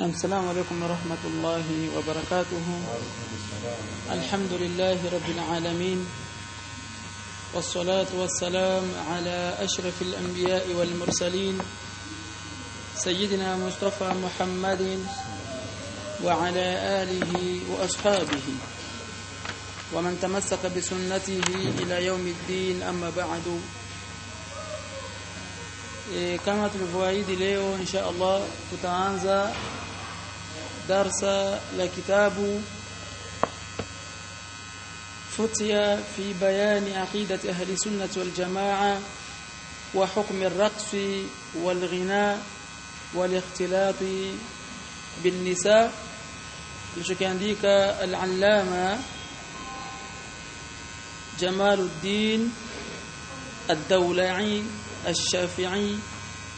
السلام عليكم ورحمة الله وبركاته. الحمد لله رب العالمين والصلاة والسلام على أشرف الأنبياء والمرسلين سيدنا مصطفى محمد وعلى آله وأصحابه ومن تمسك بسنته إلى يوم الدين أما بعد. e, kama tulivyoahidi leo insha Allah tutaanza la kitabu فتيا في بيان عقيدة أهل السنة والجماعة وحكم الرقص والغناء والاختلاط بالنساء. لشكانديك العلامة جمال الدين الدولعي الشافعي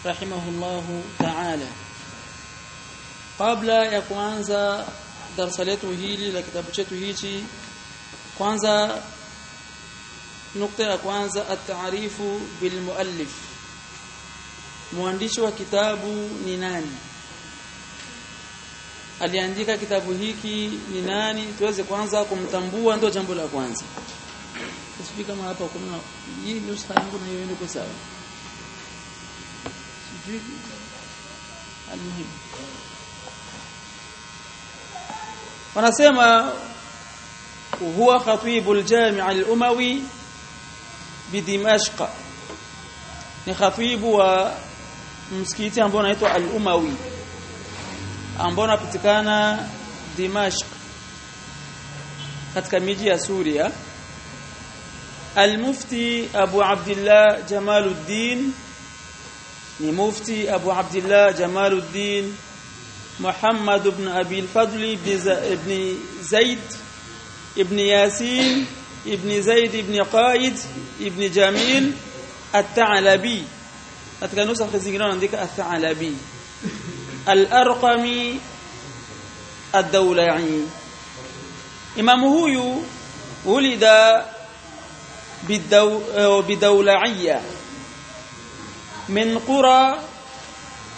رحمه الله تعالى kabla ya kuanza darasa letu hili la kitabu chetu hichi kwanza nukta ya kwanza at-taarifu bil muallif mwandishi wa kitabu ni nani? Aliandika kitabu hiki ni nani? Tuweze kwanza kumtambua ndio jambo la kwanza. Sisi kama hapa kuna hii nuskha yangu na hiyo iko sawa. Sijui wanasema huwa khatibul jami' al-umawi bidimashq ni khatibu wa msikiti ambao unaitwa al-umawi ambao unapatikana Dimashq katika miji ya Suria. Al-Mufti Abu Abdullah Jamaluddin ni mufti Abu Abdullah Jamaluddin محمد بن أبي الفضل بن زيد بن ياسين بن زيد بن قائد بن جميل الثعلبي. أتكلم نسخ زينان عندك الثعلبي. الأرقمي الدولعي. إمام هويو ولد آه، بدولعية من قرى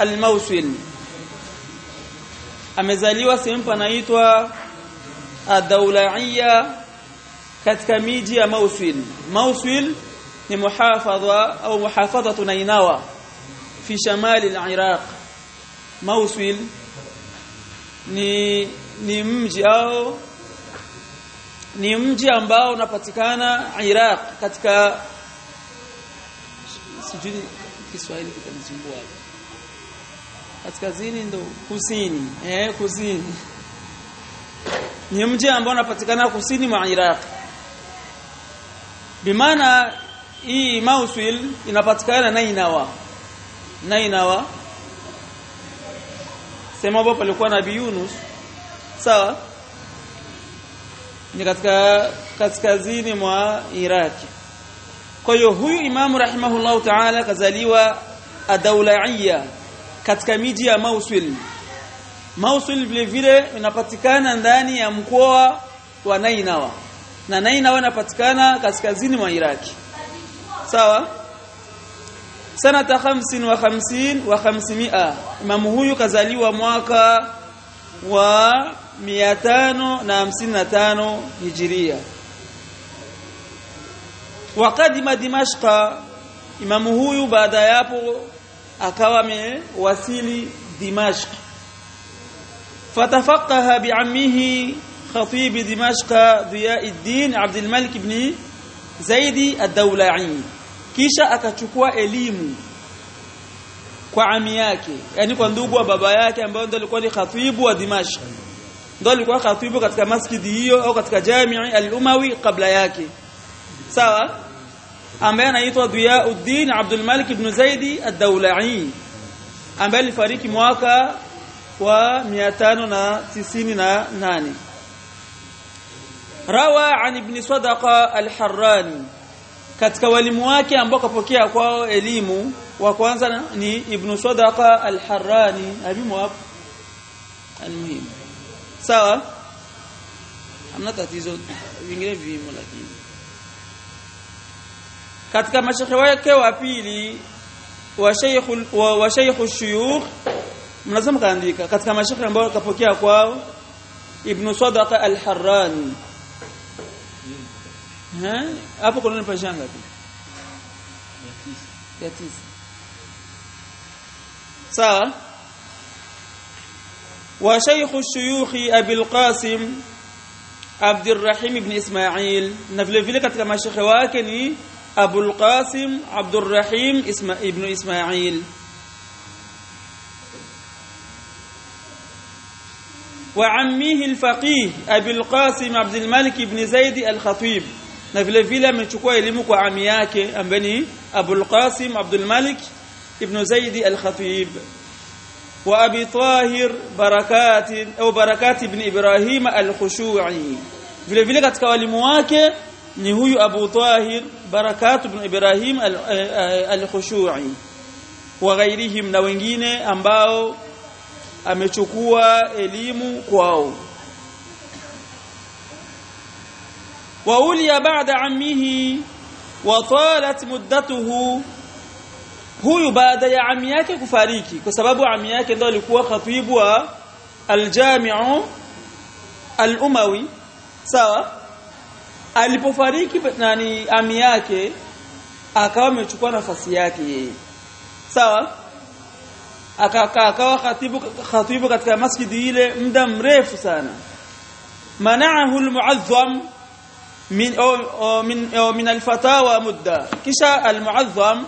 الموسم amezaliwa sehemu panaitwa Ad-Dawla'iyya katika miji ya Mawsil. Mawsil ni muhafadha au muhafadhatu Nainawa fi shamali al-Iraq. Mawsil ni ni mji au ni mji ambao unapatikana Iraq katika sijui Kiswahili kitanisumbua. hapa kaskazini ndo kusini. Eh kusini. Ni mji ambao unapatikana kusini mwa Iraq. Bimaana hii Mosul inapatikana Nainawa. Nainawa. Sema hapo palikuwa nabii Yunus. Sawa? Ni katika kaskazini mwa Iraki kwa hiyo huyu imamu rahimahullahu ta'ala kazaliwa adawlaiya katika miji ya Mosul Mosul vile vile inapatikana ndani ya mkoa wa Nainawa. Na Nainawa inapatikana kaskazini mwa Iraki sawa? Sanata 55 wa 500 imamu huyu kazaliwa mwaka wa 555 hijiria. Wakadima dimashqa imamu huyu baada yapo akawa amewasili dimashq. Fatafaqaha bi'ammihi khatib dimashq Diyauddin Abdul Malik ibn Zaidi ad-Dawla'i kisha akachukua elimu kwa ami yake yani kwa ndugu wa baba yake ambaye ndo alikuwa ni khatibu wa Dimashq. Ndo alikuwa khatibu katika masjidi hiyo au katika jamii al-Umawi kabla yake. Sawa ambaye anaitwa Diyauddin Abdul Malik ibn Zaidi ad-Dawla'i ambaye alifariki mwaka wa 598 rawa an ibn Sadaqa al-Harrani katika walimu wake ambao kapokea kwao elimu wa kwanza ni ibn Sadaqa al-Harrani alimu hapo almuhimu sawa? Hamna tatizo vingine vimo lakini katika mashekhe wake wa pili wa shaykh wa shaykh shuyukh mnasema kaandika katika mashekhe ambao kapokea kwao ibn Sadaqa al-Harrani eh hapo kuna nipasha ngapi ya tisa sawa wa shaykh ash-shuyukh Abi al-Qasim Abdurrahim ibn Ismail na vile vile katika wake ni أبو القاسم عبد الرحيم اسم ابن إسماعيل. وعميه الفقيه أبو القاسم عبد الملك بن زيد الخطيب. نفل فيلا من شكوى لمكو عمياك أمبني أبو القاسم عبد الملك بن زيد الخطيب وأبي طاهر بركات أو بركات ابن إبراهيم الخشوعي فيلا فيلا كتكوى لمواكي ni huyu Abu Tahir Barakat ibn Ibrahim al-Khushu'i wa ghairihim na wengine ambao amechukua elimu kwao. Wa ulia baada ammihi wa talat muddatuhu. Huyu baada ya ami yake kufariki kwa sababu ami yake ndo alikuwa khatibu wa al-Jami' al-umawi sawa alipofariki nani ami yake akawa amechukua nafasi yake yeye. Sawa? Akawa khatibu khatibu katika masjidi ile muda mrefu sana. Manaahu almuazzam min o, min o, min alfatawa mudda. Kisha almuazzam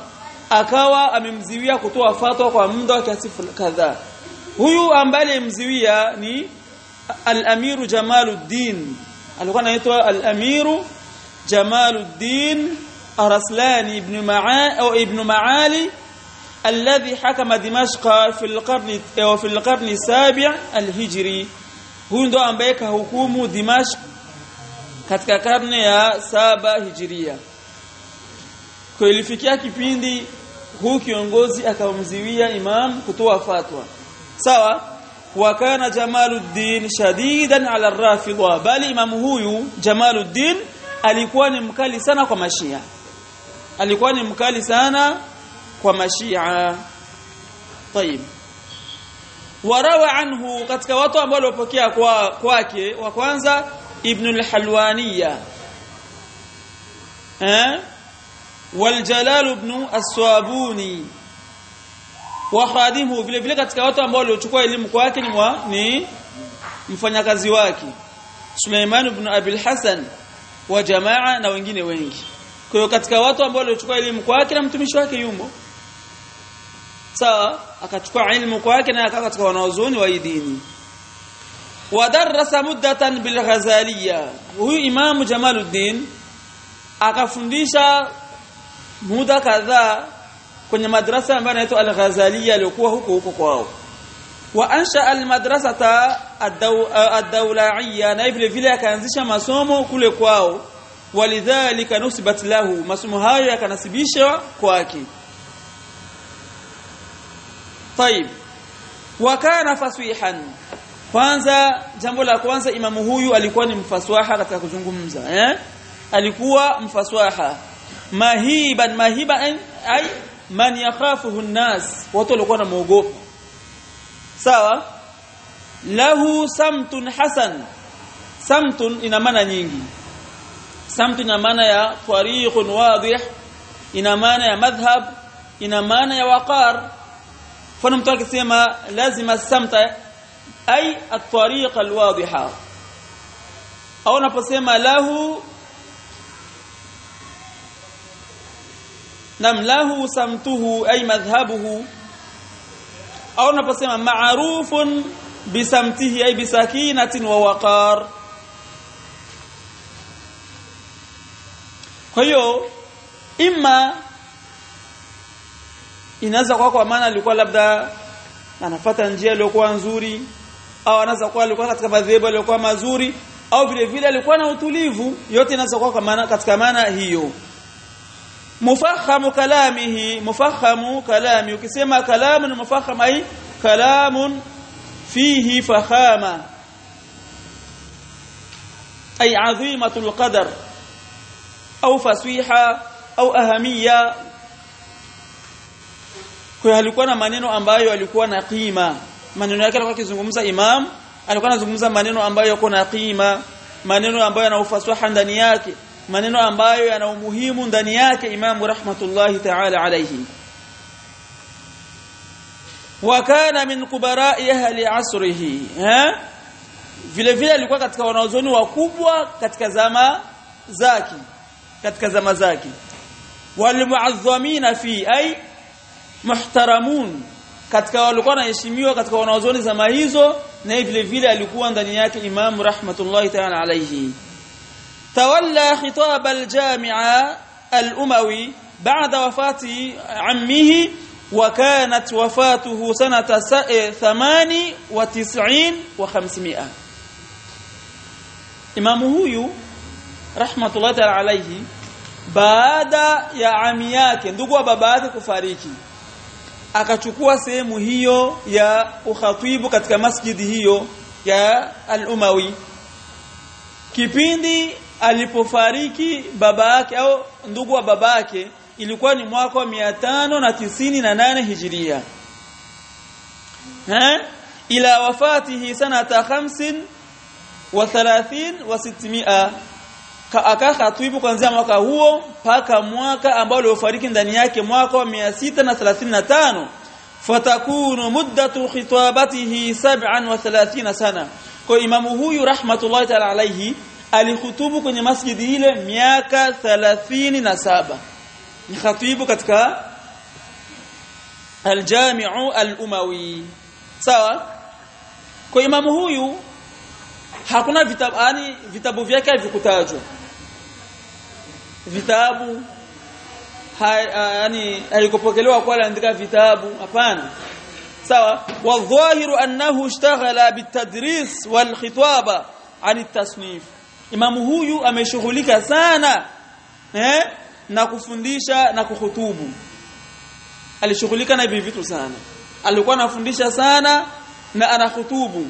akawa amemziwia kutoa fatwa kwa muda wa kiasi kadhaa. Huyu ambaye mziwia ni al-amiru Jamaluddin alikuwa anaitwa al-Amiru Jamaluddin Araslani ibn Ma'a au ibn Ma'ali alladhi hakama Dimashqa fi al-qarni eh, au fi qarni sabi' al-Hijri. Huyu ndo ambaye kahukumu Dimashq katika karne ya saba Hijiria kwa kipindi huu kiongozi akamziwia imam kutoa fatwa. Sawa? wa kana Jamaluddin shadidan ala rafidha bali imam huyu Jamaluddin alikuwa ni mkali sana kwa mashia alikuwa ni mkali sana kwa mashia طيب warawa anhu katika watu ambao walipokea kwa kwake wa kwanza ibn al-halwaniya eh والجلال ibn as-swabuni wa khadimu vile vile katika watu ambao waliochukua elimu kwake ni ni mfanyakazi wake. Suleiman ibn Abi al-Hasan wa jamaa na wengine wengi. Kwa hiyo katika watu ambao waliochukua elimu kwake na mtumishi wake yumo. Sawa akachukua ilmu kwake na akawa katika wanaozuni wa dini. Wadarasa muddatan bil ghazaliya. Huyu imamu jamaluddin akafundisha muda kadhaa kwenye madrasa ambayo inaitwa al-ghazaliya iliyokuwa huko huko kwao wa ansha al-madrasata ad-dawla'iyya na vile vile akaanzisha masomo kule kwao walidhalika nusibat lahu masomo hayo yakanasibishwa kwake طيب وكان فصيحا kwanza jambo la kwanza imamu huyu alikuwa ni mfaswaha katika kuzungumza eh alikuwa mfaswaha mahiban mahiban ay man yakhafuhu an-nas watu walikuwa wanamuogopa sawa lahu samtun hasan samtun ina maana nyingi samtun ina maana ya tariqun wadih ina maana ya madhhab ina maana ya waqar mfano mtu akisema lazima samta ay at-tariqa al-wadiha au unaposema lahu nam lahu samtuhu ay madhhabuhu. Au naposema ma'rufun bisamtihi ay bisakinatin wa waqar. Kwa hiyo imma inaweza kuwa kwa maana alikuwa labda anafata njia iliyokuwa nzuri au anaweza kuwa alikuwa katika madhehebu aliyokuwa mazuri au vile vile alikuwa na utulivu yote inaweza kuwa kwa maana katika maana hiyo mufakhamu kalamihi mufakhamu kalami ukisema kalamu ni mufakham ai kalamun fihi fakhama ay azimatul qadar au faswiha au ahamia kwa alikuwa na maneno ambayo alikuwa na qima maneno yake alikuwa akizungumza imam alikuwa anazungumza maneno ambayo yako na qima maneno ambayo yana ufasaha ndani yake maneno ambayo yana umuhimu ndani yake imam rahmatullahi ta'ala alayhi wa kana min kubara'i ahli asrihi ha vile vile alikuwa katika wanaozoni wakubwa katika zama zake katika zama zake walimuazzamina fi ay muhtaramun katika walikuwa wanaheshimiwa katika wanaozoni zama hizo na vile vile alikuwa ndani yake imam rahmatullahi ta'ala alayhi تولى خطاب الجامعة الأموي بعد وفاة عمه وكانت وفاته سنة إيه، ثماني وتسعين وخمسمائة. إمامه رحمة الله تعالى عليه بعد يا عمياك ندقوا بعد كفاريكي. akachukua سيمو هيو يا ukhatibu katika masjidi hiyo ya al-umawi alipofariki baba yake au ndugu wa baba yake ilikuwa ni mwaka wa 598 hijiria. Ha ila wafatihi sanata 50 wa 30 wa 600 akakhatwibu kuanzia mwaka huo mpaka mwaka ambao aliofariki ndani yake mwaka wa 635 fatakunu muddatu khitabatihi 37 sana. Kwa imamu huyu rahmatullahi ta'ala alayhi alihutubu kwenye masjidi ile miaka 37 ni khatibu katika aljami'u al-umawi sawa kwa imamu huyu hakuna vitabu yani vitabu vyake havikutajwa vitabu yani haikupokelewa kwa aliandika vitabu hapana sawa wadhahiru annahu ishtaghala bitadris wal khitaba an at-tasnif imamu huyu ameshughulika sana eh na kufundisha na kuhutubu. Alishughulika na hivi vitu sana. Alikuwa anafundisha sana na anahutubu.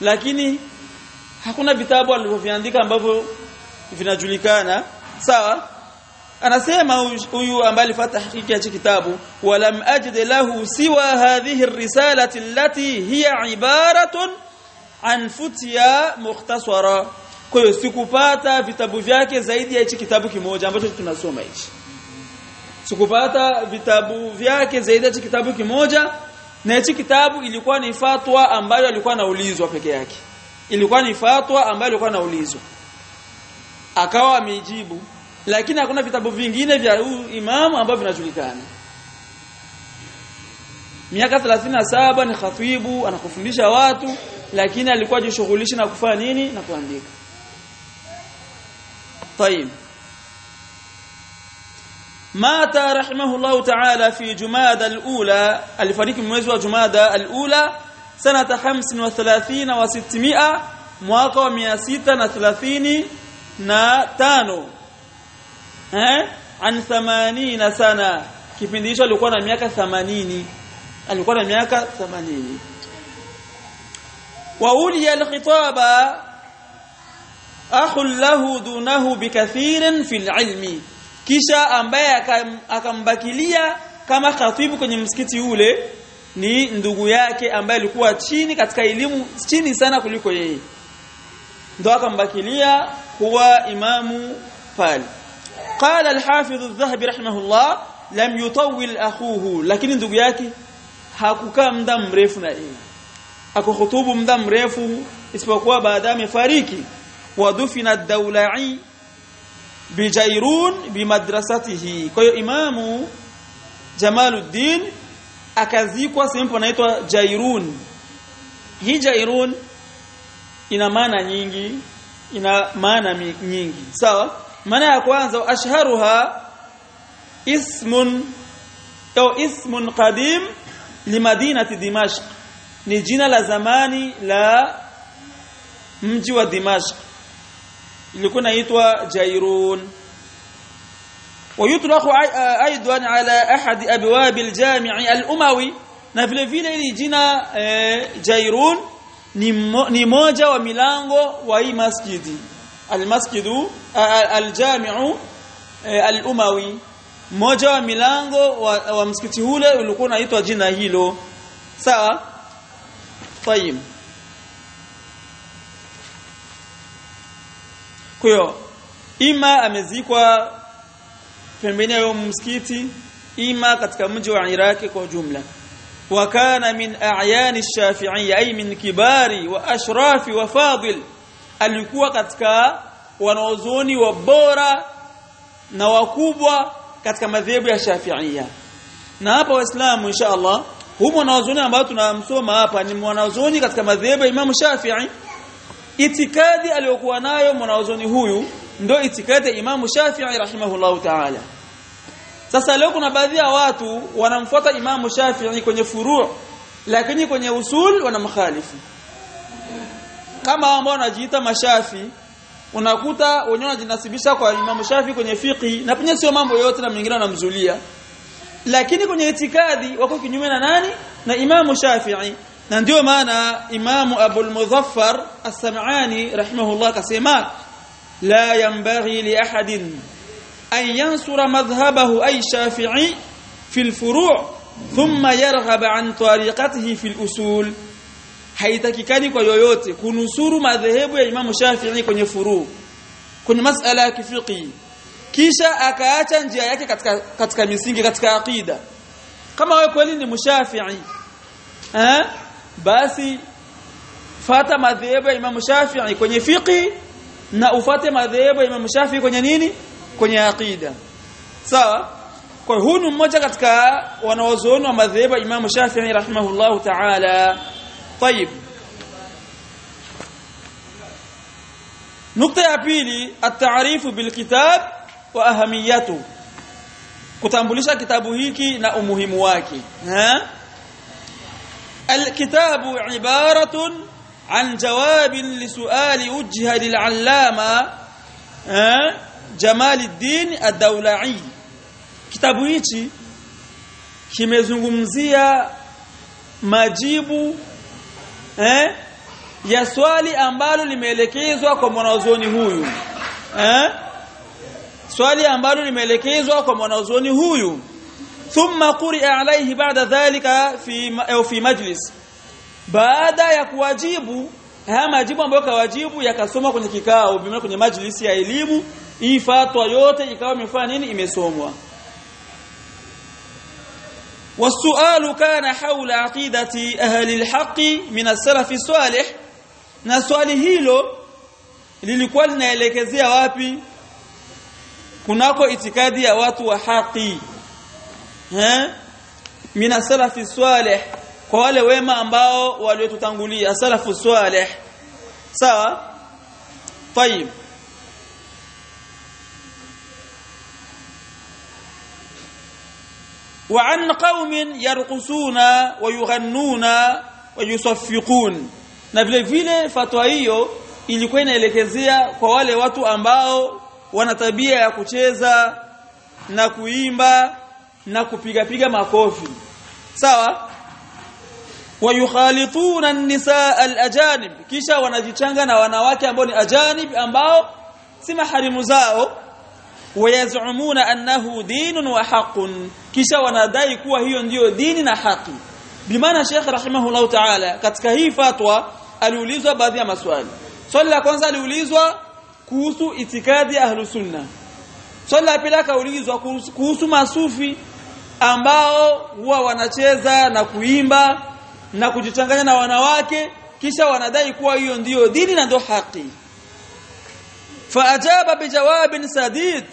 Lakini hakuna vitabu alivyoviandika ambavyo vinajulikana. Sawa? Anasema huyu ambaye alifata hakiki hichi kitabu walam ajid lahu siwa hadhihi ar-risalati allati hiya ibaratun an futya mukhtasara kwa hiyo sikupata vitabu vyake zaidi ya hichi kitabu kimoja ambacho tunasoma hichi. Sikupata vitabu vyake zaidi ya hichi kitabu kimoja na hichi kitabu ilikuwa ni fatwa ambayo alikuwa anaulizwa peke yake. Ilikuwa ni fatwa ambayo alikuwa anaulizwa. Akawa amejibu lakini hakuna vitabu vingine vya huyu imamu ambavyo vinajulikana. Miaka 37 ni khatibu anakufundisha watu lakini alikuwa ajishughulisha na kufanya nini? Na kuandika طيب. مات رحمه الله تعالى في جماد الأولى الفريق من مجوى جماد الأولى سنة 35 و600 مواقع 136 نا وثلاثين ها؟ عن ثمانين سنة. كيف نديش اللي قونا مئة ثمانين اللي قونا مئة ثمانين وولي الخطابة akhul lahu dunahu bikathirin fil ilmi kisha ambaye akambakilia kama khatibu kwenye msikiti ule ni ndugu yake ambaye alikuwa chini katika elimu chini sana kuliko yeye ndo akambakilia kuwa imamu pale الحافظ الذهبي رحمه الله لم يطول اخوه lakini ndugu yake hakukaa muda mrefu na yeye akukhutubu muda mrefu isipokuwa baada amefariki wadufina ad-dawla'i bijairun bimadrasatihi kwa hiyo imamu Jamaluddin akazikwa sehemu panaitwa Jairun. Hii Jairun ina maana nyingi ina maana nyingi. Sawa? Maana ya kwanza ashharuha ismun au ismun qadim limadinati dimashq. Ni jina la zamani la mji wa dimashq ilikuwa inaitwa Jairun ويطلق ايضا على احد ابواب الجامع الاموي na vile vile ili jina Jairun ni moja wa milango wa hii masjidi almasjidu aljami'u al-umawi moja wa milango wa, wa msikiti ule ulikuwa unaitwa jina hilo sawa طيب kwa hiyo ima amezikwa pembeni ya msikiti ima katika mji wa Iraki kwa jumla وكان من اعيان الشافعيه اي من كبار واشراف وفاضل alikuwa katika wanaozoni wa bora na wakubwa katika madhehebu ya Shafi'ia na hapa waislamu insha Allah humo wanaozoni ambao tunamsoma hapa ni wanaozoni katika madhehebu ya Imam Shafi'i itikadi aliyokuwa nayo mwanazoni huyu ndio itikadi ya Imam Shafi'i rahimahullahu ta'ala sasa leo kuna baadhi ya watu wanamfuata Imamu Shafi'i kwenye furu' lakini kwenye usul wanamkhalifu. Kama ambao wanajiita mashafi unakuta wenyewe wanajinasibisha kwa Imamu shafii kwenye fiqh na pia sio mambo yote na mwingine anamzulia Lakini kwenye itikadi wako kinyume na nani? Na Imamu Shafi'i. Na ndio maana Imamu Abul Muzaffar As-Sam'ani rahimahullah kasema la yanbaghi li ahadin أن ينصر مذهبه أي شافعي في الفروع ثم يرغب عن طريقته في الأصول haitakikani kwa yoyote kunusuru madhehebu ya Imam Shafi'i kwenye furu kwenye masala ya kifiqi kisha akaacha njia yake katika katika misingi katika aqida kama wewe kweli ni mshafi'i eh basi fata madhehebu ya Imam Shafi'i kwenye fiqi na ufate madhehebu ya Imam Shafi'i kwenye nini kwenye aqida sawa kwa huu ni mmoja katika wanaozuoni wa madhehebu Imam Shafi'i rahimahullahu ta'ala طيب nukta ya pili at-ta'rifu bil kitab wa ahamiyatu kutambulisha kitabu hiki na umuhimu wake ha الكتاب عبارة عن جواب لسؤال وجه للعلامة Jamaluddin Ad-Daulai kitabu hichi kimezungumzia majibu eh, ya swali ambalo limeelekezwa kwa mwanazuoni huyu eh, swali ambalo limeelekezwa kwa mwanazuoni huyu thumma quri'a alayhi ba'da dhalika fi au fi majlis baada ya kuwajibu haya majibu ambayo kawajibu yakasoma kwenye kikao bimana kwenye majlisi ya elimu hii fatwa yote ikawa imefanya nini imesomwa والسؤال كان حول عقيدة أهل الحق من السلف الصالح na swali hilo lilikuwa linaelekezea wapi kunako itikadi ya watu wa haki eh mina salafi salih kwa wale wema ambao waliotutangulia salafu salih sawa طيب وعن قوم يرقصون ويغنون ويصفقون na vile vile fatwa hiyo ilikuwa inaelekezea kwa wale watu ambao wana tabia ya kucheza na kuimba na kupiga piga makofi. Sawa? Wayukhalituna an-nisaa al-ajanib. Kisha wanajichanga na wanawake ambao ni ajanib ambao si maharimu zao. Wayazumuna annahu dinun wa haqqun. Kisha wanadai kuwa hiyo ndiyo dini na haki. Bimaana Sheikh rahimahullah ta'ala katika hii fatwa aliulizwa baadhi ya maswali. Swali la kwanza aliulizwa kuhusu itikadi ya ahlus sunna swali la pili akaulizwa kuhusu masufi ambao huwa wanacheza na kuimba na kujichanganya na wanawake kisha wanadai kuwa hiyo ndiyo dini na ndio haki. Faajaba bijawabin sadid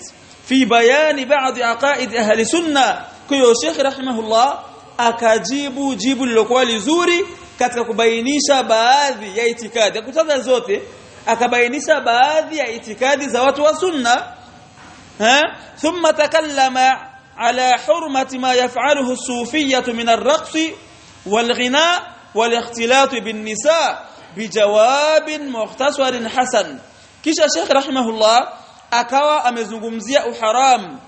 fi bayani ba'd aqaid ahli sunna. Kwa Sheikh rahimahullah akajibu jibu lilokuwa lizuri katika kubainisha baadhi ya itikadi akutaza zote akabainisha baadhi ya itikadi za watu wa sunna ha thumma takallama ala hurmati ma yaf'aluhu as-sufiyyah min ar-raqs wal-ghina wal-ikhtilat bin-nisa bijawabin mukhtasarin hasan kisha Sheikh rahimahullah akawa amezungumzia uharam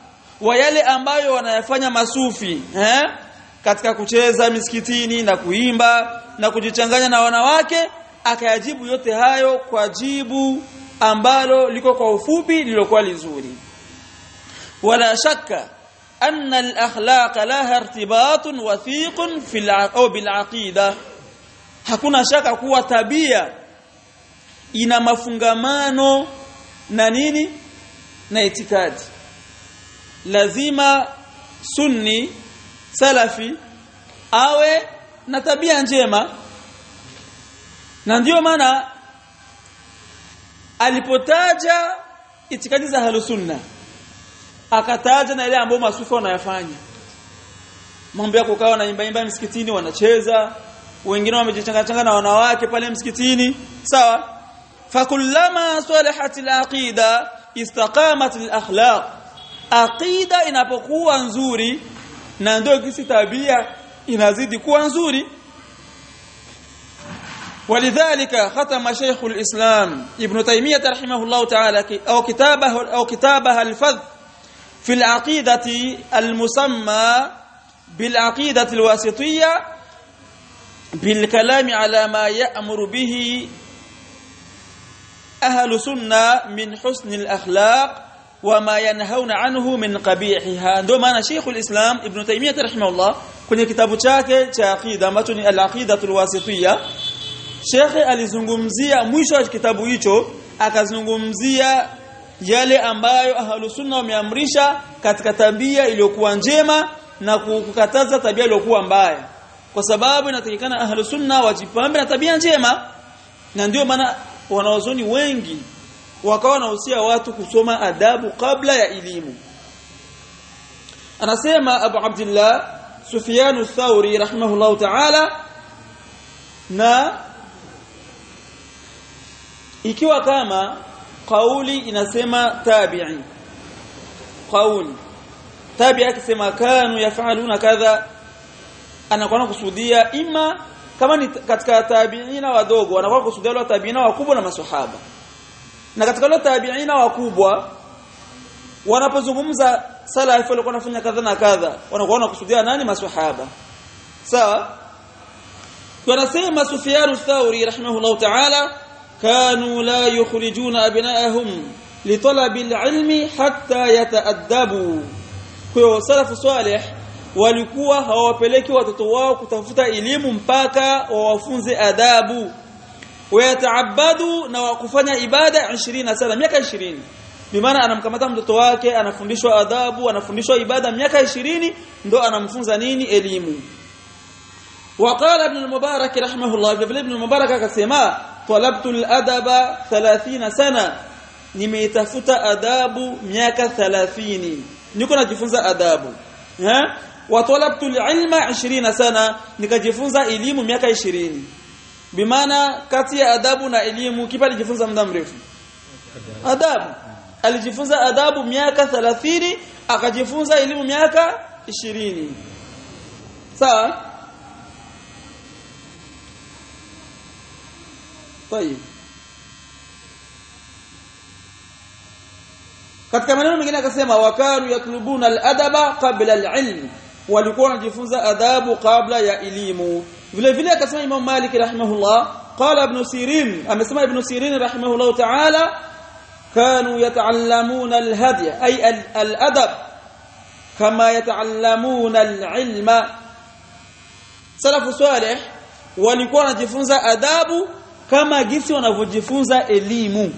wa yale ambayo wanayafanya masufi eh katika kucheza misikitini na kuimba na kujichanganya na wanawake akayajibu yote hayo kwa jibu ambalo liko kwa ufupi lilokuwa lizuri wala shakka anna الاخلاق لها ارتباط وثيق في الع... aqida hakuna shaka kuwa tabia ina mafungamano na nini? Na itikadi. Lazima sunni salafi awe na tabia njema. Na ndiyo maana alipotaja itikadi za halusunna akataja na ile ambayo masufi wanayafanya mambo ya kukaa na imba imba msikitini wanacheza wengine wamejichangachanga na wanawake pale msikitini sawa fakullama salahatil aqida istaqamat akhlaq aqida inapokuwa nzuri na ndio kisi tabia inazidi kuwa nzuri ولذلك ختم شيخ الإسلام ابن تيمية رحمه الله تعالى أو كتابه أو كتابها الفذ في العقيدة المسمى بالعقيدة الواسطية بالكلام على ما يأمر به أهل سنة من حسن الأخلاق وما ينهون عنه من قبيحها. عندما أنا شيخ الإسلام ابن تيمية رحمه الله كنت كتاب شاك تعقيدة متني العقيدة الواسطية. شيخ الزنغمزية مشوش كتاب ويتو أكزنغمزية yale ambayo ahlusunna wameamrisha katika tabia iliyokuwa njema na kukataza tabia iliyokuwa mbaya. Kwa sababu inatakikana ahlusunna wajipambe na tabia njema na ndio maana wanaozoni wengi wakawa wanahusia watu kusoma adabu kabla ya elimu. Anasema Abu Abdullah Sufyan ath-Thawri rahimahullahu ta'ala na ikiwa kama kauli inasema tabi'i. Kauli tabi'i akisema kanu yafaluna kadha anakuwa kusudia ima kama ni katika tabi'ina wadogo wanakuwa kusudia wale tabi'ina wakubwa na maswahaba. Na katika wale tabi'ina wakubwa wanapozungumza salafi walikuwa wanafanya kadha na kadha wanakuwa wanakusudia nani? Maswahaba. Sawa? Wanasema Sufyan ath-Thawri rahimahullah ta'ala كانوا لا يخرجون أبناءهم لطلب العلم حتى يتأدبوا kwa salafu salih walikuwa hawapeleki watoto wao kutafuta elimu mpaka wawafunze adabu wayataabadu na wakufanya ibada 20 sana miaka 20 bimaana anamkamata mtoto wake anafundishwa adabu anafundishwa ibada miaka 20 ndo anamfunza nini elimu وقال ابن المبارك رحمه الله ابن المبارك akasema talabtu al-adaba 30 sana. Nimeitafuta adabu miaka 30 niko najifunza adabu. Eh wa talabtu al-ilma 20 sana nikajifunza elimu miaka 20 bimaana kati ya adabu na elimu kipi alijifunza muda mrefu? Adabu. Alijifunza adabu miaka 30 akajifunza elimu miaka 20 sawa طيب katika maneno mengine akasema wakanu yatlubuna al-adaba qabla al-ilm walikuwa wanajifunza adabu kabla ya elimu vile vile akasema Imam Malik rahimahullah qala ibn Sirin amesema ibn Sirin rahimahullah ta'ala kanu yata'allamuna al-hadi ay al-adab kama yata'allamuna al-ilma salafu salih walikuwa wanajifunza adabu kama gisi wanavyojifunza elimu.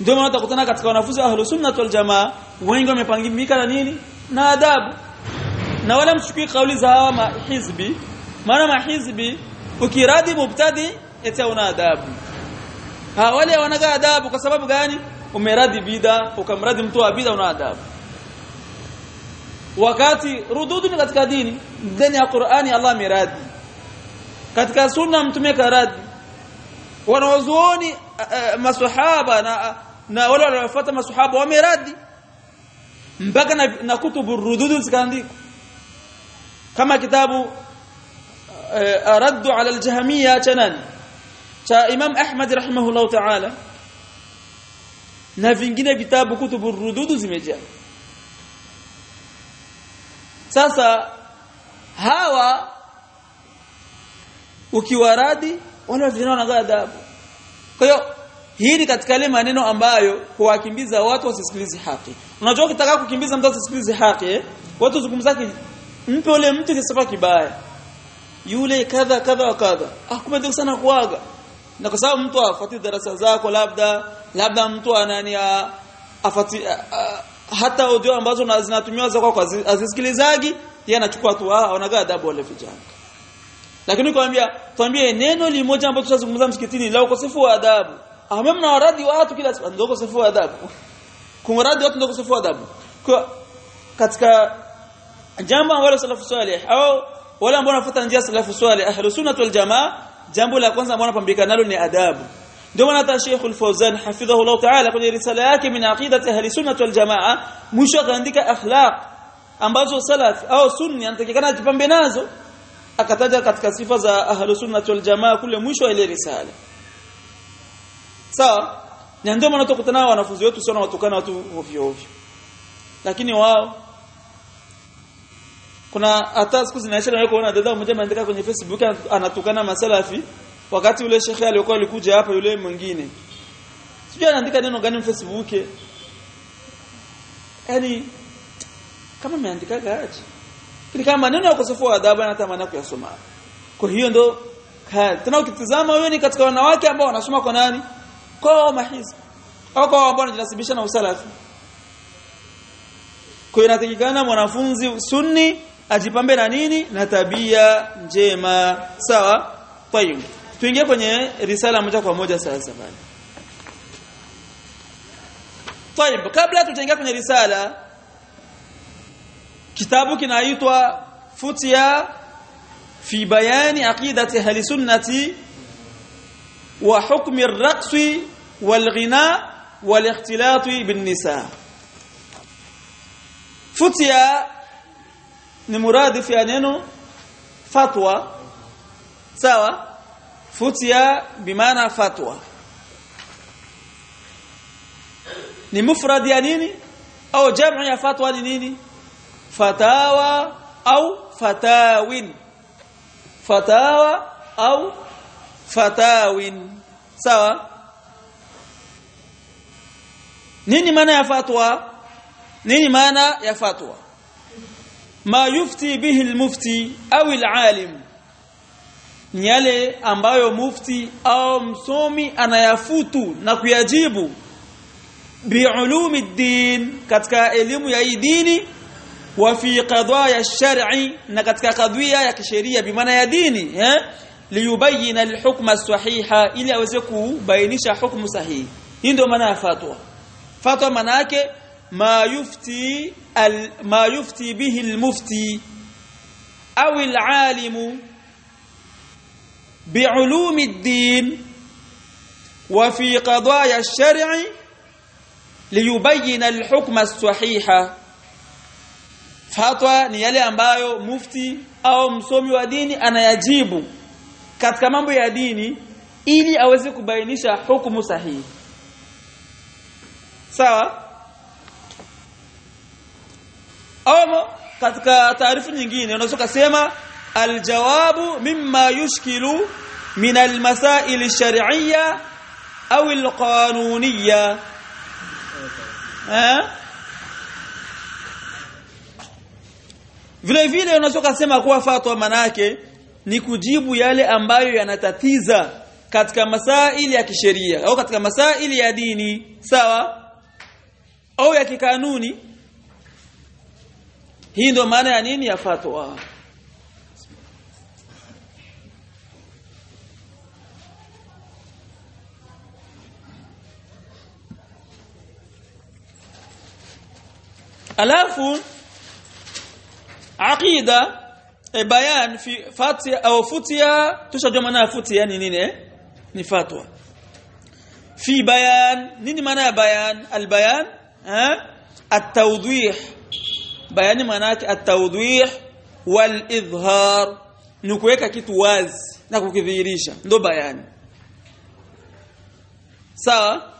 Ndio maana utakutana katika wanafunzi wa ahlus sunnah wal jamaa wengi wamepangimika na nini? Na adabu. Na wala mchukui kauli za hawa mahizbi maana mahizbi ukiradi mubtadi eti una adabu. Ha wanaga adabu kwa sababu gani? Umeradi bida ukamradi mtu wa bida una adabu. Wakati rududu ni katika dini ndani ya Qur'ani Allah miradi katika sunna mtume karadi wanawazuoni uh, maswahaba na na wale waliofuata maswahaba wameradi mpaka na, na kutubu rududu zikaandikwa kama kitabu uh, raddu ala aljahmiyya chanan cha Imam Ahmad rahimahullah ta'ala na vingine vitabu kutubu rududu zimejaa sasa hawa ukiwaradi wale vijana wanagaa adabu kwa hiyo hii ni katika ile maneno ambayo kuwakimbiza watu wasisikilize haki. Unajua ukitaka kukimbiza mtu asisikilize haki eh? watu zungumzake mpe ule mtu kisifa kibaya. Yule kadha kadha kadha. Ah kumbe sana kuaga. Na kwa sababu mtu afuatie darasa zako labda labda mtu anani afati hata audio ambazo zinatumiwa zako kwa azisikilizaji yeye anachukua tu ah anagaa adabu wale vijana lakini kwambia tuambie neno limoja ambalo tutazungumza msikitini la ukosefu wa adabu amemna waradi watu kila siku ndio ukosefu wa adabu kumradi watu ndio ukosefu wa adabu kwa katika jambo ambalo salafu salih au wale ambao wanafuata njia salafu salih ahlus sunnah wal jamaa jambo la kwanza ambalo wanapambika nalo ni adabu ndio maana hata Sheikh Al-Fawzan hafidhahu Allah Ta'ala kwenye risala yake min aqidati ahli sunnah wal jamaa mwisho akaandika akhlaq ambazo salaf au sunni anatakikana ajipambe nazo akataja katika sifa za ahli waljamaa wal jamaa kule mwisho ile risala. Sawa? Na ndio maana tukutana wanafunzi wetu sio watukana watu ovyo ovyo. Lakini wao kuna hata siku zinaisha na kuona dada mmoja ameandika kwenye Facebook anatukana masalafi wakati yule shekhe aliyokuwa alikuja hapa yule mwingine. Sijui anaandika neno gani Facebook yani kama ameandika gaji kile kama maneno ya ukosefu wa adabu ya kuyasoma. Kwa hiyo ndo tena ukitizama wewe ni katika wanawake ambao wanasoma kwa nani? Kwa mahizi. Au kwa ambao wanajinasibisha na usalafi. Kwa hiyo inatakikana mwanafunzi sunni ajipambe na nini? Na tabia njema. Sawa? Tayib tuingie kwenye risala moja kwa moja sasa bali tayib kabla tutaingia kwenye risala كتابه كنايتوا فتيا في بيان عقيدة أهل السنة وحكم الرقص والغناء والاختلاط بالنساء. فتيا نمراد في أنينو فتوى. سوا. فتيا بمعنى فتوى. نمفرد يعني أو جمع يا فتوى نيني fatawa au fatawin. Fatawa au fatawin. Sawa? Nini maana ya fatwa? Nini maana ya fatwa? Ma yufti bihi almufti au alalim. Ni yale ambayo mufti au msomi anayafutu na kuyajibu. Biulumi din katika elimu ya dini fi qadaya shar'i na katika kadhia ya kisheria bimaana ya dini eh liyubayina alhukma sahiha ili aweze kubainisha hukumu sahihi hii ndio maana ya fatwa fatwa maana yake ma yufti al, ma yufti bihi almufti au alalimu بعلوم الدين وفي قضايا الشرع ليبين الحكم الصحيح fatwa ni yale ambayo mufti au msomi wa dini anayajibu katika mambo ya dini ili aweze kubainisha hukumu sahihi. Sawa? Au katika taarifu nyingine unaweza kusema aljawabu mimma yushkilu min almasail alshar'iyya au alqanuniyya. Eh vile vile unaweza kusema kuwa fatwa manake ni kujibu yale ambayo yanatatiza katika masaili ya kisheria au katika masaili ya dini sawa? Au ya kikanuni. Hii ndio maana ya nini? Ya fatwa. Alafu aqida e bayan fi fatia au futia tushajua maana ya futia ni nini eh ni fatwa fi bayan nini maana ya bayan albayan eh at-tawdih bayani maana yake at-tawdih wal idhhar ni kuweka kitu wazi na kukidhihirisha ndo bayani sawa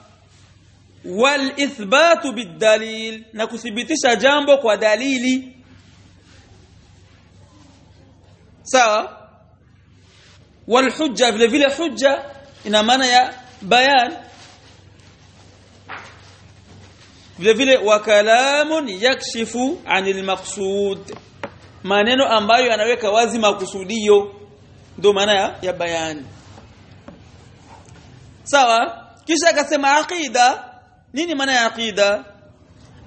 wal ithbatu bidalil na kuthibitisha jambo kwa dalili sawa wal hujja vile vile hujja ina maana ya bayan vile vile wa kalamun yakshifu anil maqsud maneno ambayo yanaweka wazi makusudio ndio maana ya, ya bayani sawa kisha akasema aqida nini maana ya aqida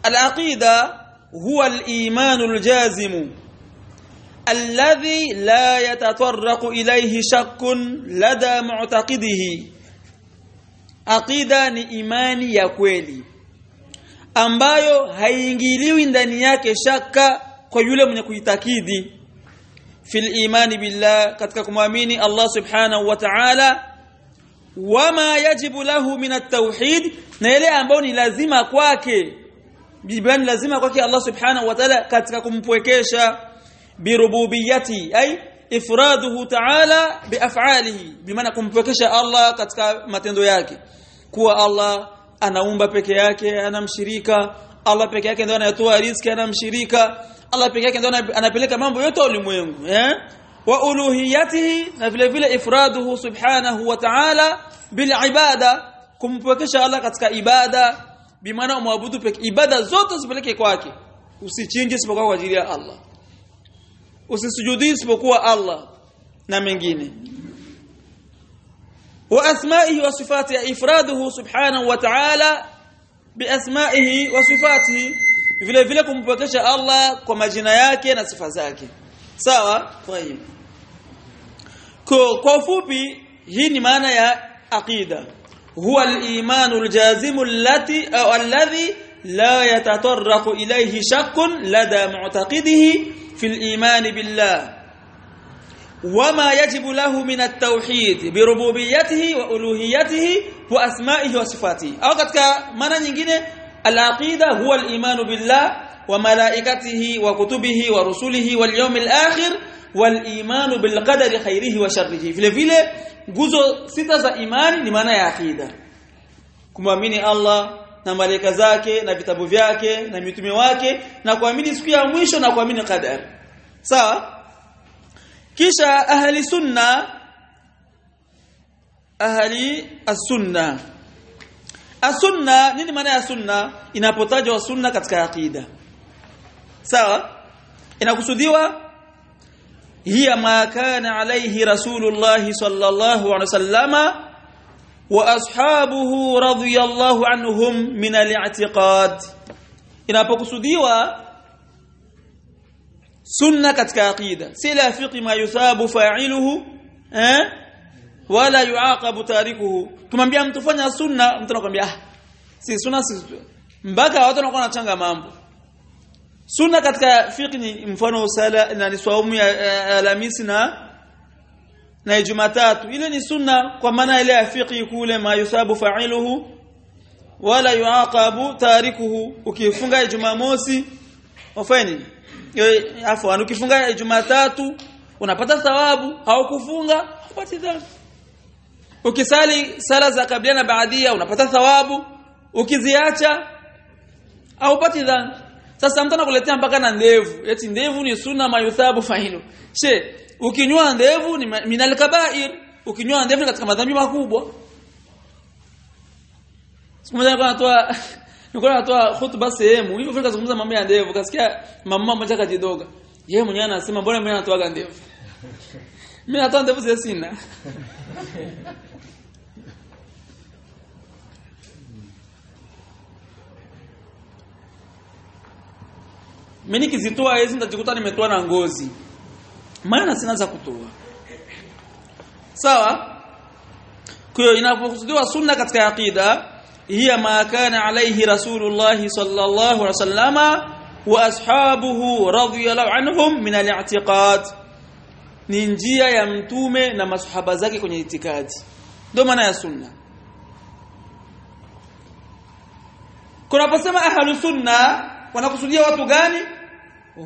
al-aqida huwa al-iman al-jazim alladhi la yatatarraq ilayhi shakkun lada mu'taqidihi aqida ni imani ya kweli ambayo haiingiliwi ndani yake shaka kwa yule mwenye kuitakidi fil imani billah katika kumwamini Allah subhanahu wa ta'ala wama yajibu lahu min at-tauhid na ile ambayo ni lazima kwake bibani lazima kwake Allah subhanahu wa ta'ala katika kumpwekesha بربوبيته أي إفراده تعالى بأفعاله بمعنى كمفكشة الله كتك ما تندوياك كوا الله أنا أمبا بكياك أنا مشريكا الله بكياك أنا يتوى رزك أنا مشريكا الله بكياك أنا أنا بليك ما بيوت أولي مويم وألوهيته نفل فيل إفراده سبحانه وتعالى بالعبادة. كمفكشة الله كتك إبادة بمعنى أمبا بك إبادة زوتس بليك كواكي usichinje isipokuwa kwa ajili ya usisujudi isipokuwa Allah na mengine wa asma'ihi wa sifatihi ifraduhu subhanahu wa ta'ala bi asma'ihi wa sifatihi vile vile kumpokesha Allah kwa majina yake na sifa zake sawa tayib kwa ufupi hii ni maana ya aqida huwa al-iman al-jazim allati au alladhi la yatatarraqu ilayhi shakkun lada mu'taqidihi في الإيمان بالله. وما يجب له من التوحيد بربوبيته وألوهيته وأسمائه وصفاته. أو قد كمانا نجينة العقيدة هو الإيمان بالله وملائكته وكتبه ورسله واليوم الآخر والإيمان بالقدر خيره وشره. في الفيلة جزء ستة إيمان لمانا يا كما مني الله na malaika zake na vitabu vyake na mitume wake na kuamini siku ya mwisho na kuamini kadari sawa? Kisha ahli sunna ahli as-sunna. As-sunna nini maana ya sunna? Inapotajwa sunna katika aqida. Sawa? Inakusudiwa hiya ma kana alayhi rasulullah sallallahu alaihi wasallama رضي الله عنهم من الاعتقاد inapokusudiwa sunna katika aqida si la fiqi ma yuthabu fa'iluhu eh wala yuaqabu tarikuhu tumwambia mtu fanya sunna mtu anakuambia ah si sunna si mpaka watu wanakuwa wanachanga mambo sunna katika fiqi ni mfano sala na ni swaumu ya alamisi na na Jumatatu. Ile ni sunna kwa maana ile ya fiqhi kule ma yusabu fa'iluhu wala yuaqabu tarikuhu ukifunga Jumamosi wafanye afu ukifunga Jumatatu unapata thawabu. Au kufunga upati dhambi. Ukisali sala za kabla na baadia unapata thawabu. Ukiziacha au upati dhambi. Sasa mtu anakuletea mpaka na ndevu. Eti ndevu ni sunna mayuthabu fa'iluhu. She ukinywa ndevu ni minal kaba'ir. Ukinywa ndevu katika madhambi makubwa. Siku moja toa nilikuwa natoa hutuba sehemu. Hivyo vile kazungumza mambo ya ndevu kasikia mama mmoja kajidoga yeye mwenyewe anasema mbona mimi natoa ndevu? Mimi natoa ndevu zile sina. Mimi nikizitoa hizi nitajikuta nimetoa na ngozi maana sina za kutoa sawa kwa hiyo inapokusudiwa sunna katika aqida hiya ma kana alayhi rasulullah sallallahu alaihi wasallama wa ashabuhu radhiyallahu anhum min al-i'tiqad ni njia ya mtume na masahaba zake kwenye itikadi ndio maana ya sunna kunaposema ahlu sunna wanakusudia watu gani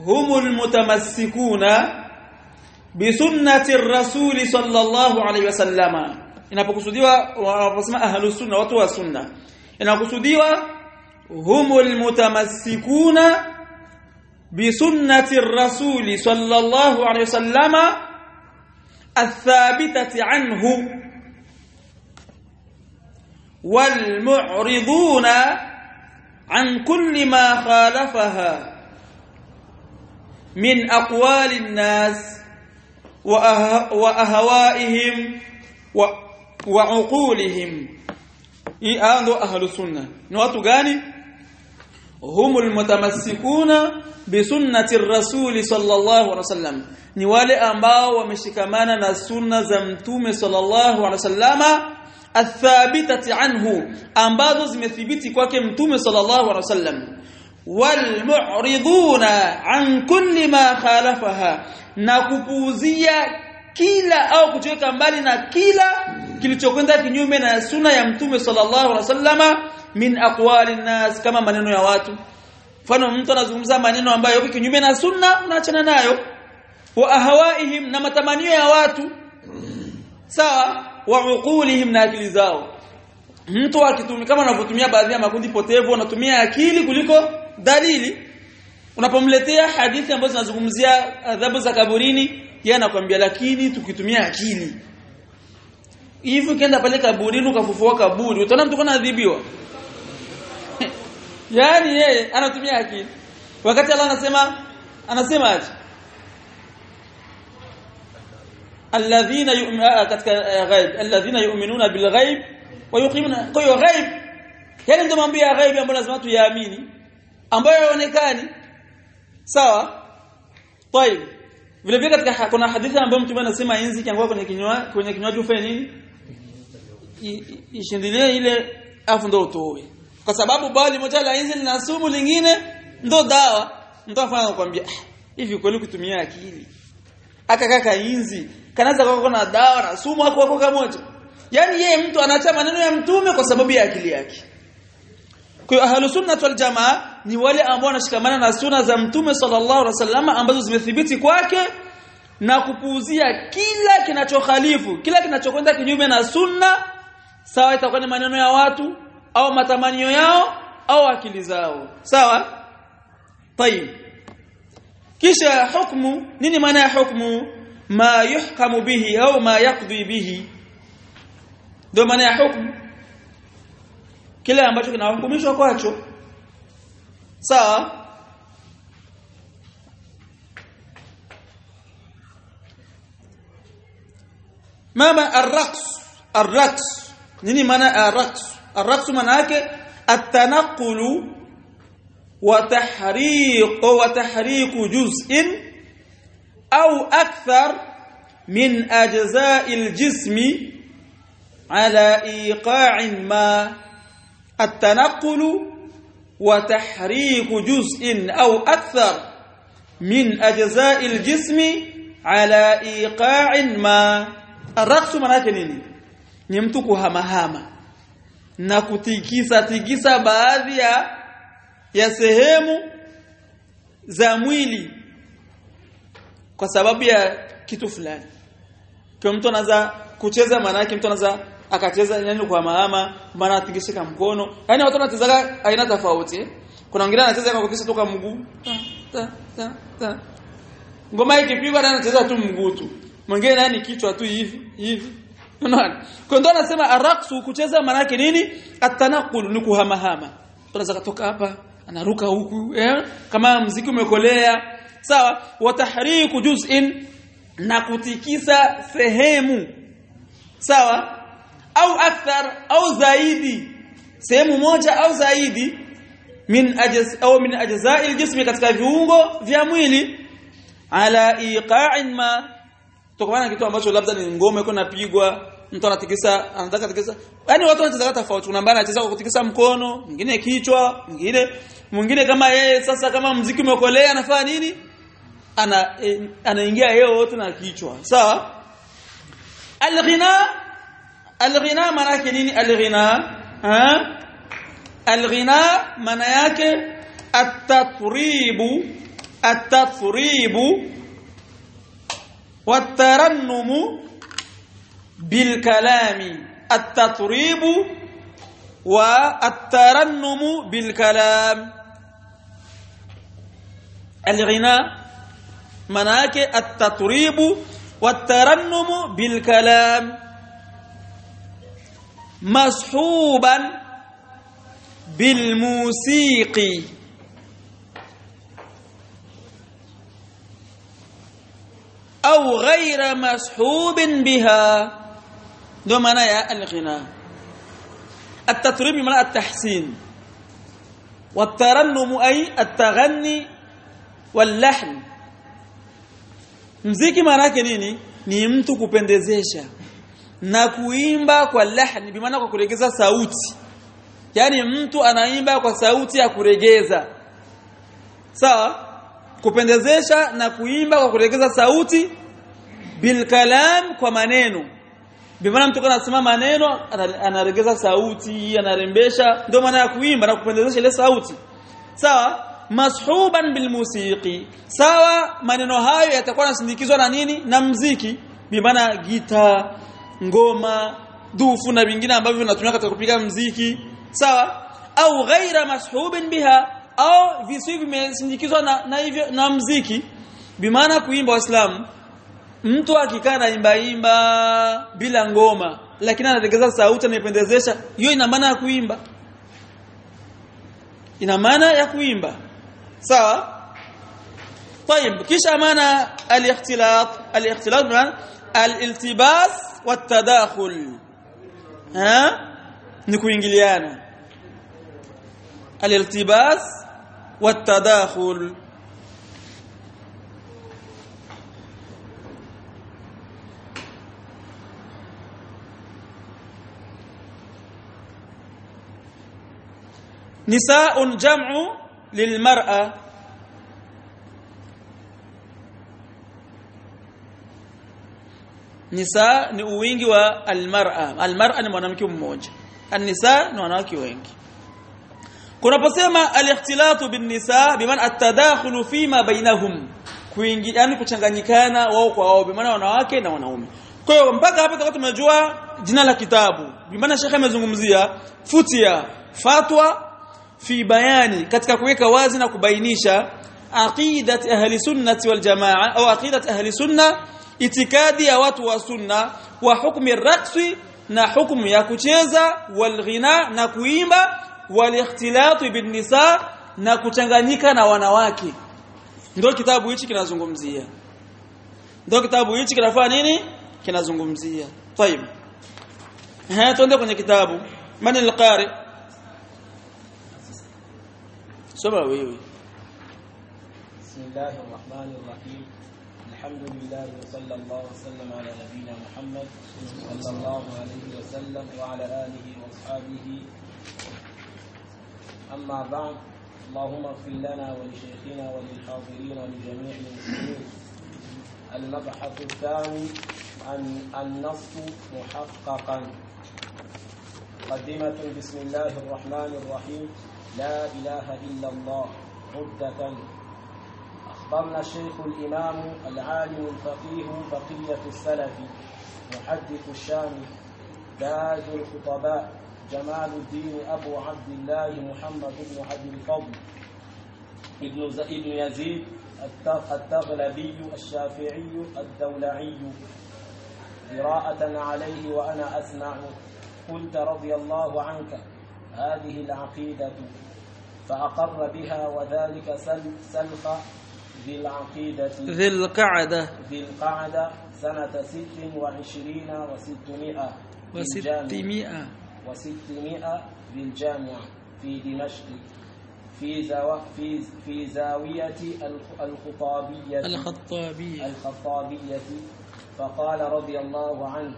humul mutamassikuna bisunnati rasuli sallallahu alaihi wasallama inapokusudiwa wanaposema ahlu sunna watu wa sunna inakusudiwa humul mutamassikuna bisunnati rasuli sallallahu alaihi wasallama الثابتة عنه والمعرضون عن كل ما خالفها من أقوال الناس وأهوائهم وعقولهم. ياندو أهل السنة. ني watu هم المتمسكون بسنة الرسول صلى الله عليه وسلم. نوالي wale ambao wameshikamana na sunna صلى الله عليه وسلم الثابتة عنه. ambazo zimethibiti kwake mtume صلى الله عليه وسلم. والمعرضون عن كل ما خالفها. Na kupuuzia kila au kuchoweka mbali na kila kilichokwenda kinyume na sunna ya mtume sallallahu alaihi wasallama min aqwali nas kama maneno ya watu. Mfano mtu anazungumza maneno ambayo yako kinyume na sunna unaachana nayo. Wa ahwaihim na matamanio ya watu. Sawa wa uqulihim na akili zao. Mtu akitumia kama anavyotumia baadhi ya makundi potevu anatumia akili kuliko dalili unapomletea hadithi ambazo zinazungumzia adhabu za kaburini yeye anakuambia lakini tukitumia akili. Hivi ukienda pale kaburini ukafufua kaburi utaona mtu kana adhibiwa yani yeye anatumia akili. Wakati Allah anasema anasema aje? Alladhina yu'minuna katika ghaib. Alladhina yu'minuna bil ghaib wa yuqimuna kwa hiyo ghaib yani ndio mambo ya ghaib ambayo lazima tuyaamini ambayo hayaonekani sawa طيب vile vile katika kuna hadithi ambayo mtume anasema inzi kiangua kwenye kinywa kwenye kinywaji ufanye nini ishindilie ile afu ndo utoe kwa sababu bali moja la inzi lina sumu lingine ndo dawa mtu afanya kukwambia hivi kweli kutumia akili akakaka inzi kanaanza kwa na dawa na sumu hapo hapo kamoja yani yeye mtu anaacha maneno ya mtume kwa sababu ya akili yake kwa hiyo ahlus sunnah wal jamaa ni wale ambao wanashikamana na sunna za mtume sallallahu alaihi wasallam ambazo zimethibiti kwake na kupuuzia kila kinachokhalifu kila kinachokwenda kinyume na sunna sawa itakuwa ni maneno ya watu au matamanio yao au akili zao. Sawa? Tayib kisha hukumu nini maana ya hukumu ma yuhkamu bihi au ma yaqdi bihi. Ndio maana ya hukumu kile ambacho kinahukumishwa kwacho sawa mama arraqs arraqs nini maana arraqs arraqs maana yake at-tanaqqulu wa tahriq wa tahriq juz'in au akthar min ajza'il jismi ala iqa'in ma at-tanaqqulu وتحريك جزء أو أكثر من أجزاء الجسم على إيقاع ما الرقص manake nini ni mtu kuhamahama na kutikisa tikisa baadhi ya ya sehemu za mwili kwa sababu ya kitu fulani kwa mtu anaanza kucheza manake mtu anaanza akacheza nyanyo kwa maama mara atigishika mkono. Yani watu wanacheza aina tofauti. Kuna mwingine anacheza kwa kisa toka mguu. Ta, ta, ta. ngoma ikipigwa na anacheza tu mguu tu. Mwingine yani kichwa tu hivi hivi. Unaona? Kwa ndo anasema araqsu kucheza maana yake nini? Atanaqul ni kuhamahama. Tunaweza kutoka hapa anaruka huku eh? kama mziki umekolea. Sawa? Wa tahriku juz'in na kutikisa sehemu. Sawa au akthar au zaidi. Sehemu moja au zaidi min ajaz au min ajza'il jismi katika viungo vya mwili ala iqa'in ma tokana kitu ambacho labda ni ngome iko napigwa mtu anatikisa anataka tikisa. Yani watu wanacheza tofauti. Kuna mbana anacheza kutikisa mkono mwingine kichwa mwingine mwingine kama yeye sasa kama mziki umekolea anafanya nini? Ana e, anaingia yeye wote na kichwa. Sawa? Alghina الغنى معناك نيني الغنى ها؟ الغنى معناك التطريب التطريب والترنم بالكلام. التطريب والترنم بالكلام. الغناء مناك التطريب والترنم بالكلام. مصحوبا بالموسيقي. أو غير مصحوب بها. ده معنى الغناء. التطريب من التحسين. والترنم أي التغني واللحن. مزيكي maana yake nini ni mtu kupendezesha na kuimba kwa lahni bi kwa kuregeza sauti. Yani mtu anaimba kwa sauti ya kuregeza. Sawa? Kupendezesha na kuimba kwa kuregeza sauti bil kalam kwa maneno. Bimaana mtu anasema maneno anaregeza sauti anarembesha ndio maana ya kuimba na kupendezesha ile sauti. Sawa? Mashuban bil musiqi. Sawa maneno hayo yatakuwa yanasindikizwa na nini? Na mziki. Bimaana gita ngoma dufu na vingine ambavyo vinatumika katika kupiga mziki sawa au ghaira mashubin biha au visivyo vimesindikizwa na, na hivyo na mziki bimaana kuimba waislamu mtu akikaa na imba imba bila ngoma lakini anategeza sauti anaipendezesha hiyo ina maana ya kuimba ina maana ya kuimba sawa طيب kisha maana al-ikhtilat al-ikhtilat maana al-iltibas والتداخل. ها؟ نكو انجليانا الالتباس والتداخل. نساء جمع للمرأة. Nisa ni uwingi wa almar'a almar'a ni mwanamke mmoja annisa ni wanawake wengi kunaposema alikhtilatu bin nisa bimaana atadakhulu fima bainahum kuingi yani kuchanganyikana wao kwa wao bimaana wanawake na wanaume kwa hiyo mpaka hapa tutakuwa tumejua jina la kitabu bimaana shekhe amezungumzia futia fatwa fi bayani katika kuweka wazi na kubainisha aqidat ahli sunnati wal jamaa au aqidat ahli sunna itikadi ya watu wa sunna wa hukmi raqsi na hukumu ya kucheza wal ghina na kuimba wal ikhtilat bin nisa na kuchanganyika na wanawake ndio kitabu hichi kinazungumzia ndio kitabu hichi kinafanya nini kinazungumzia طيب ha tuende kwenye kitabu man al-qari soma wewe بسم الله الرحمن الرحيم الحمد لله وصلى الله وسلم على نبينا محمد صلى الله عليه وسلم وعلى آله وأصحابه. أما بعد اللهم اغفر لنا ولشيخنا وللحاضرين ولجميع المسلمين. المبحث الثاني عن النص محققا. مقدمة بسم الله الرحمن الرحيم. لا إله إلا الله عدة. أخبرنا الشيخ الإمام العالم الفقيه بقية السلف محدث الشام تاج الخطباء جمال الدين أبو عبد الله محمد بن عبد الفضل. ابن ابن يزيد الت- التغلبي الشافعي الدولعي. قراءة عليه وأنا أسمع قلت رضي الله عنك هذه العقيدة. فأقر بها وذلك سل- سلخ ذي العقيدة. ذي القعدة. ذي القعدة سنة ست وعشرين وستمائة وستمائة. وستمائة بالجامع في دمشق. في زو... في في زاوية الخ- الخطابية. الخطابية. الخطابية. فقال رضي الله عنه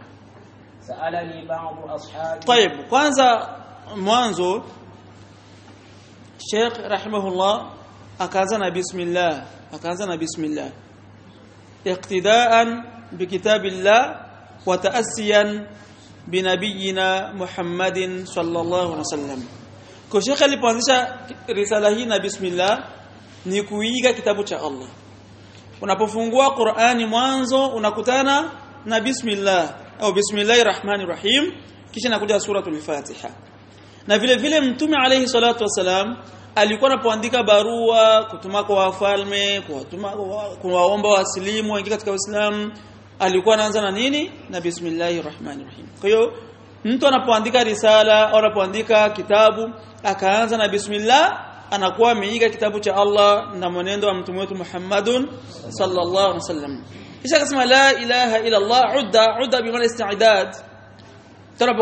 سألني بعض أصحابي. طيب kwanza mwanzo Sheikh rahimahullah akaanza na bismillah akaanza na bismillah iqtidaan bikitabillah wa ta'assiyan binabiyina Muhammadin sallallahu alaihi wasallam kwa Sheikh alipoanzisha risala hii na bismillah ni kuiga kitabu cha Allah unapofungua Qur'ani mwanzo unakutana na bismillah au bismillahir rahmanir rahim kisha inakuja suratul fatiha na vile vile mtume alayhi salatu wasalam alikuwa anapoandika barua kutuma kwa wafalme kuwatuma kuwaomba wasilimu waingie katika Uislamu alikuwa anaanza na nini? Na bismillahir rahmanir rahim. Kwa hiyo mtu anapoandika risala au anapoandika kitabu akaanza na bismillah anakuwa ameiga kitabu cha Allah na mwenendo wa mtume wetu Muhammadun sallallahu alaihi wasallam. Kisha akasema la ilaha illa Allah udda udda bi mal istidad